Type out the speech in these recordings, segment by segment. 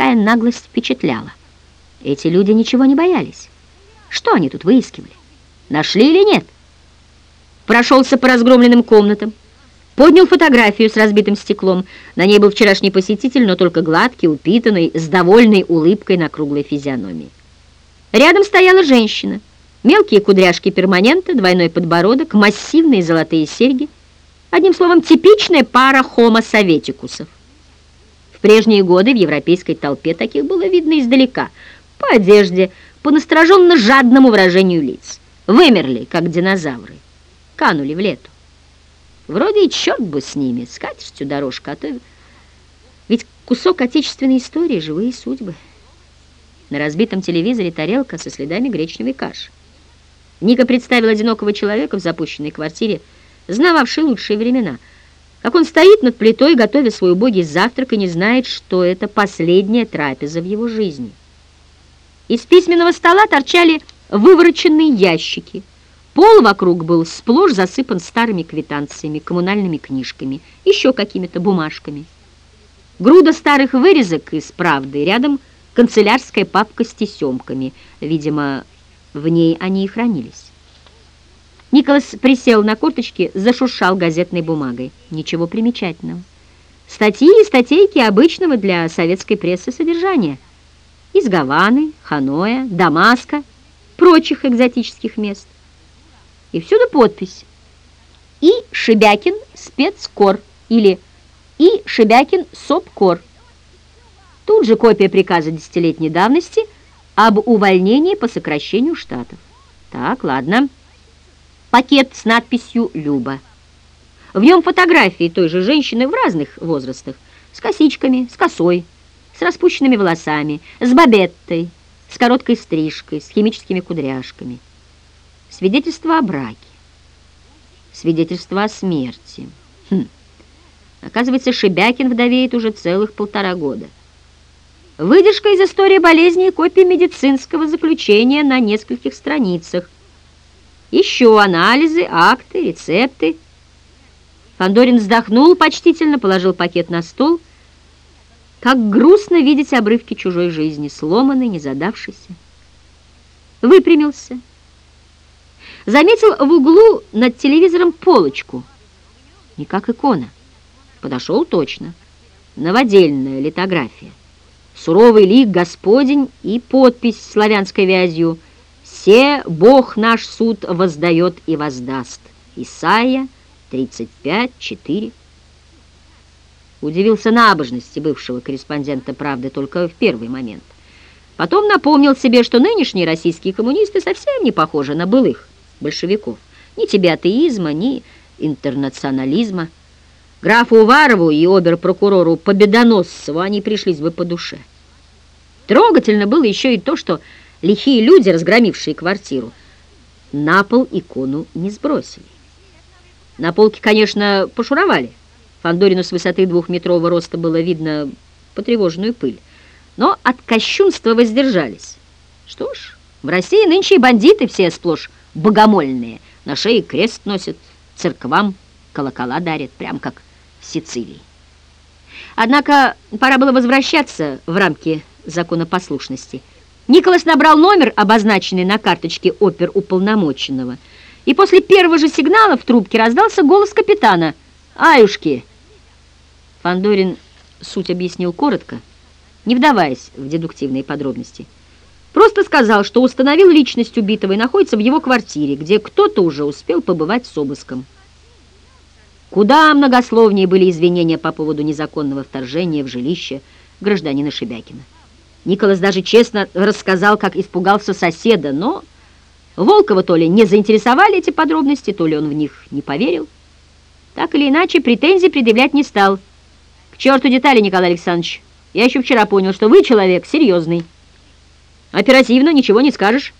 такая наглость впечатляла. Эти люди ничего не боялись. Что они тут выискивали? Нашли или нет? Прошелся по разгромленным комнатам, поднял фотографию с разбитым стеклом. На ней был вчерашний посетитель, но только гладкий, упитанный, с довольной улыбкой на круглой физиономии. Рядом стояла женщина. Мелкие кудряшки перманента, двойной подбородок, массивные золотые серьги. Одним словом, типичная пара хомо-советикусов. В прежние годы в европейской толпе таких было видно издалека, по одежде, по настороженно жадному выражению лиц. Вымерли, как динозавры, канули в лету. Вроде и черт бы с ними, скатертью дорожка, а то... Ведь кусок отечественной истории, живые судьбы. На разбитом телевизоре тарелка со следами гречневой каши. Ника представила одинокого человека в запущенной квартире, знававший лучшие времена — как он стоит над плитой, готовя свой убогий завтрак, и не знает, что это последняя трапеза в его жизни. Из письменного стола торчали вывороченные ящики. Пол вокруг был сплошь засыпан старыми квитанциями, коммунальными книжками, еще какими-то бумажками. Груда старых вырезок из «Правды», рядом канцелярская папка с тесемками. Видимо, в ней они и хранились. Николас присел на корточки, зашуршал газетной бумагой. Ничего примечательного. Статьи и статейки обычного для советской прессы содержания. Из Гаваны, Ханоя, Дамаска, прочих экзотических мест. И всюду подпись. И. Шебякин спецкор или И. Шебякин СОПКОР. Тут же копия приказа десятилетней давности об увольнении по сокращению штатов. Так, ладно пакет с надписью «Люба». В нем фотографии той же женщины в разных возрастах, с косичками, с косой, с распущенными волосами, с бабеттой, с короткой стрижкой, с химическими кудряшками. Свидетельство о браке, свидетельство о смерти. Хм. Оказывается, Шебякин вдовеет уже целых полтора года. Выдержка из истории болезни и копия медицинского заключения на нескольких страницах – еще анализы, акты, рецепты. Фандорин вздохнул почтительно, положил пакет на стол. Как грустно видеть обрывки чужой жизни, сломанной, не задавшейся. Выпрямился. Заметил в углу над телевизором полочку. Не как икона. Подошел точно. Новодельная литография. Суровый лик Господень и подпись славянской вязью – «Все Бог наш суд воздает и воздаст». Исайя 35.4. Удивился набожности бывшего корреспондента «Правды» только в первый момент. Потом напомнил себе, что нынешние российские коммунисты совсем не похожи на былых большевиков. Ни тебе атеизма, ни интернационализма. Графу Уварову и обер-прокурору Победоносцеву они пришлись бы по душе. Трогательно было еще и то, что лихие люди, разгромившие квартиру, на пол икону не сбросили. На полке, конечно, пошуровали. Фандорину с высоты двухметрового роста было видно потревоженную пыль. Но от кощунства воздержались. Что ж, в России нынче и бандиты все сплошь богомольные. На шее крест носят, церквам колокола дарят, прям как в Сицилии. Однако пора было возвращаться в рамки законопослушности – Николас набрал номер, обозначенный на карточке оперуполномоченного, и после первого же сигнала в трубке раздался голос капитана. «Аюшки!» Фандорин суть объяснил коротко, не вдаваясь в дедуктивные подробности. Просто сказал, что установил личность убитого и находится в его квартире, где кто-то уже успел побывать с обыском. Куда многословнее были извинения по поводу незаконного вторжения в жилище гражданина Шебякина. Николас даже честно рассказал, как испугался соседа, но Волкова то ли не заинтересовали эти подробности, то ли он в них не поверил. Так или иначе, претензий предъявлять не стал. К черту детали, Николай Александрович. Я еще вчера понял, что вы человек серьезный. Оперативно, ничего не скажешь.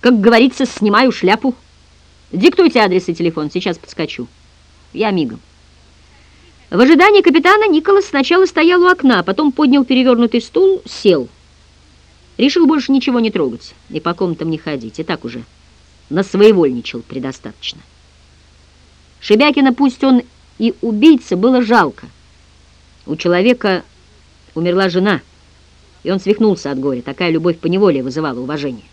Как говорится, снимаю шляпу. Диктуйте адрес и телефон, сейчас подскочу. Я мигом. В ожидании капитана Николас сначала стоял у окна, потом поднял перевернутый стул, сел. Решил больше ничего не трогать и по комнатам не ходить, и так уже насвоевольничал предостаточно. Шебякина, пусть он и убийца, было жалко. У человека умерла жена, и он свихнулся от горя. Такая любовь поневоле вызывала уважение.